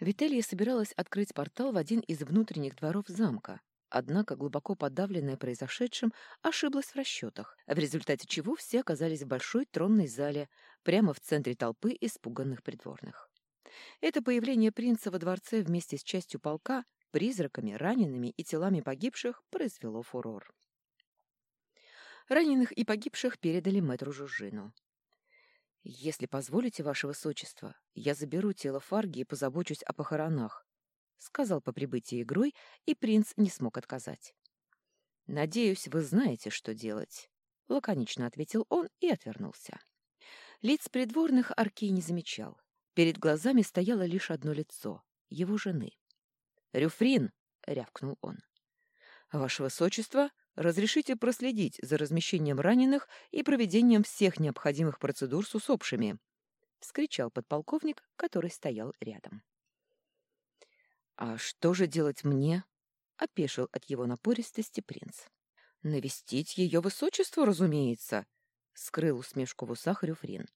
Вителья собиралась открыть портал в один из внутренних дворов замка, однако, глубоко подавленная произошедшим, ошиблась в расчетах, в результате чего все оказались в большой тронной зале, прямо в центре толпы испуганных придворных. Это появление принца во дворце вместе с частью полка, призраками, ранеными и телами погибших произвело фурор. Раненых и погибших передали мэтру Жужжину. «Если позволите, ваше высочество, я заберу тело Фарги и позабочусь о похоронах», — сказал по прибытии игрой, и принц не смог отказать. «Надеюсь, вы знаете, что делать», — лаконично ответил он и отвернулся. Лиц придворных Аркей не замечал. Перед глазами стояло лишь одно лицо — его жены. «Рюфрин!» — рявкнул он. «Ваше высочество, разрешите проследить за размещением раненых и проведением всех необходимых процедур с усопшими», — вскричал подполковник, который стоял рядом. «А что же делать мне?» — опешил от его напористости принц. «Навестить ее высочество, разумеется», — скрыл усмешку в усах Рюфрин.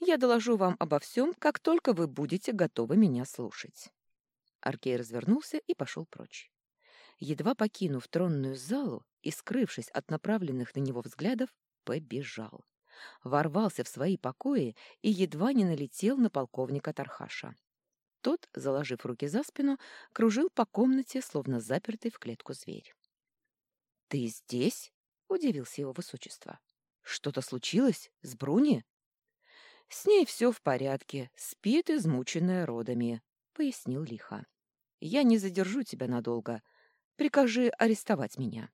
«Я доложу вам обо всем, как только вы будете готовы меня слушать». Аркей развернулся и пошел прочь. Едва покинув тронную залу и скрывшись от направленных на него взглядов, побежал. Ворвался в свои покои и едва не налетел на полковника Тархаша. Тот, заложив руки за спину, кружил по комнате, словно запертый в клетку зверь. «Ты здесь?» — удивился его высочество. «Что-то случилось с Бруни?» «С ней все в порядке, спит, измученная родами», — пояснил лихо. «Я не задержу тебя надолго. Прикажи арестовать меня».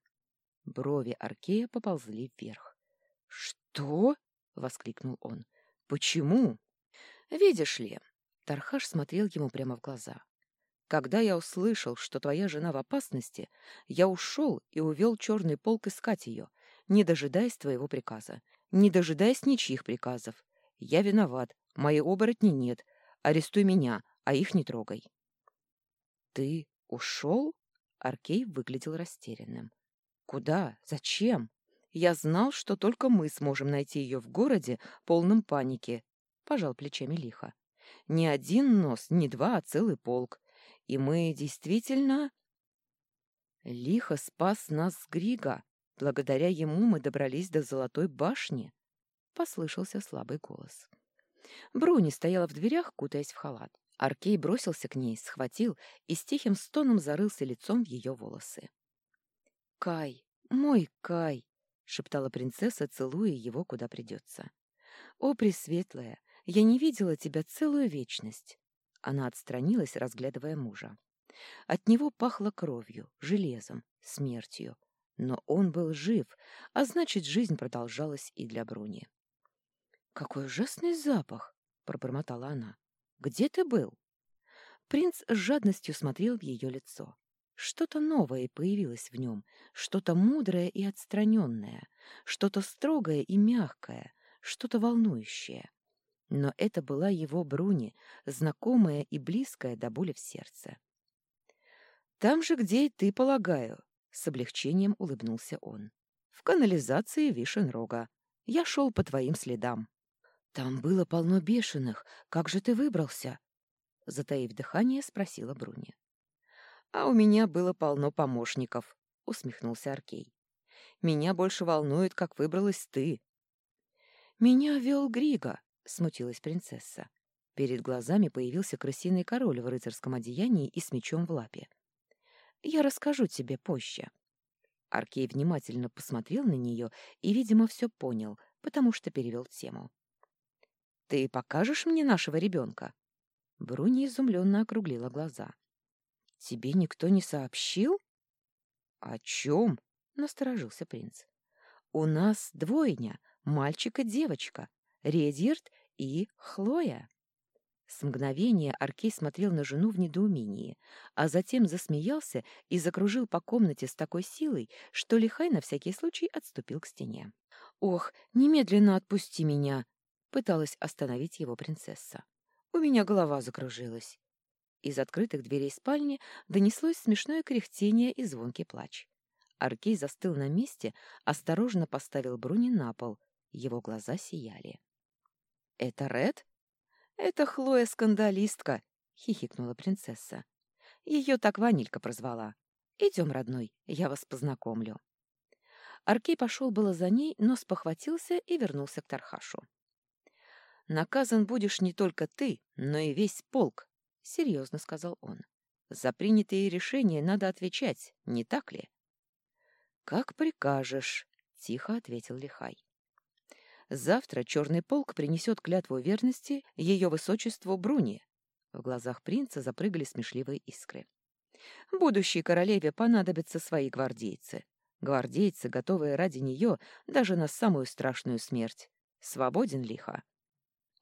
Брови Аркея поползли вверх. «Что?» — воскликнул он. «Почему?» «Видишь ли...» — Тархаш смотрел ему прямо в глаза. «Когда я услышал, что твоя жена в опасности, я ушел и увел черный полк искать ее, не дожидаясь твоего приказа, не дожидаясь ничьих приказов. Я виноват, моей оборотни нет. Арестуй меня, а их не трогай». «Ты ушел?» Аркей выглядел растерянным. «Куда? Зачем? Я знал, что только мы сможем найти ее в городе, полном паники», — пожал плечами лихо. «Не один нос, не два, а целый полк. И мы действительно...» «Лихо спас нас с Грига. Благодаря ему мы добрались до Золотой башни», — послышался слабый голос. Бруни стояла в дверях, кутаясь в халат. Аркей бросился к ней, схватил и с тихим стоном зарылся лицом в ее волосы. «Кай, мой Кай!» — шептала принцесса, целуя его, куда придется. «О, Пресветлая, я не видела тебя целую вечность!» Она отстранилась, разглядывая мужа. От него пахло кровью, железом, смертью. Но он был жив, а значит, жизнь продолжалась и для Бруни. «Какой ужасный запах!» — пробормотала она. Где ты был?» Принц с жадностью смотрел в ее лицо. Что-то новое появилось в нем, что-то мудрое и отстраненное, что-то строгое и мягкое, что-то волнующее. Но это была его Бруни, знакомая и близкая до боли в сердце. «Там же, где и ты, полагаю», — с облегчением улыбнулся он. «В канализации Вишенрога. Я шел по твоим следам». «Там было полно бешеных. Как же ты выбрался?» Затаив дыхание, спросила Бруни. «А у меня было полно помощников», — усмехнулся Аркей. «Меня больше волнует, как выбралась ты». «Меня вел Грига», — смутилась принцесса. Перед глазами появился крысиный король в рыцарском одеянии и с мечом в лапе. «Я расскажу тебе позже». Аркей внимательно посмотрел на нее и, видимо, все понял, потому что перевел тему. Ты покажешь мне нашего ребенка?» Бруни изумленно округлила глаза. «Тебе никто не сообщил?» «О чем?» — насторожился принц. «У нас двойня, мальчик и девочка, Редьерд и Хлоя». С мгновения Аркей смотрел на жену в недоумении, а затем засмеялся и закружил по комнате с такой силой, что Лихай на всякий случай отступил к стене. «Ох, немедленно отпусти меня!» Пыталась остановить его принцесса. У меня голова закружилась. Из открытых дверей спальни донеслось смешное кряхтение и звонкий плач. Аркей застыл на месте, осторожно поставил Бруни на пол. Его глаза сияли. «Это Ред?» «Это Хлоя-скандалистка», — хихикнула принцесса. Ее так Ванилька прозвала. Идем, родной, я вас познакомлю. Аркей пошел было за ней, но спохватился и вернулся к Тархашу. «Наказан будешь не только ты, но и весь полк», — серьезно сказал он. «За принятые решения надо отвечать, не так ли?» «Как прикажешь», — тихо ответил Лихай. «Завтра черный полк принесет клятву верности ее высочеству Бруни». В глазах принца запрыгали смешливые искры. «Будущей королеве понадобятся свои гвардейцы. Гвардейцы, готовые ради нее даже на самую страшную смерть. Свободен лихо».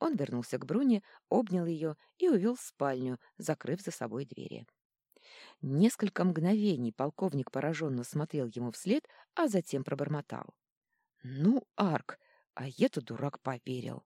Он вернулся к Бруне, обнял ее и увел в спальню, закрыв за собой двери. Несколько мгновений полковник пораженно смотрел ему вслед, а затем пробормотал. «Ну, Арк, а я-то дурак поверил.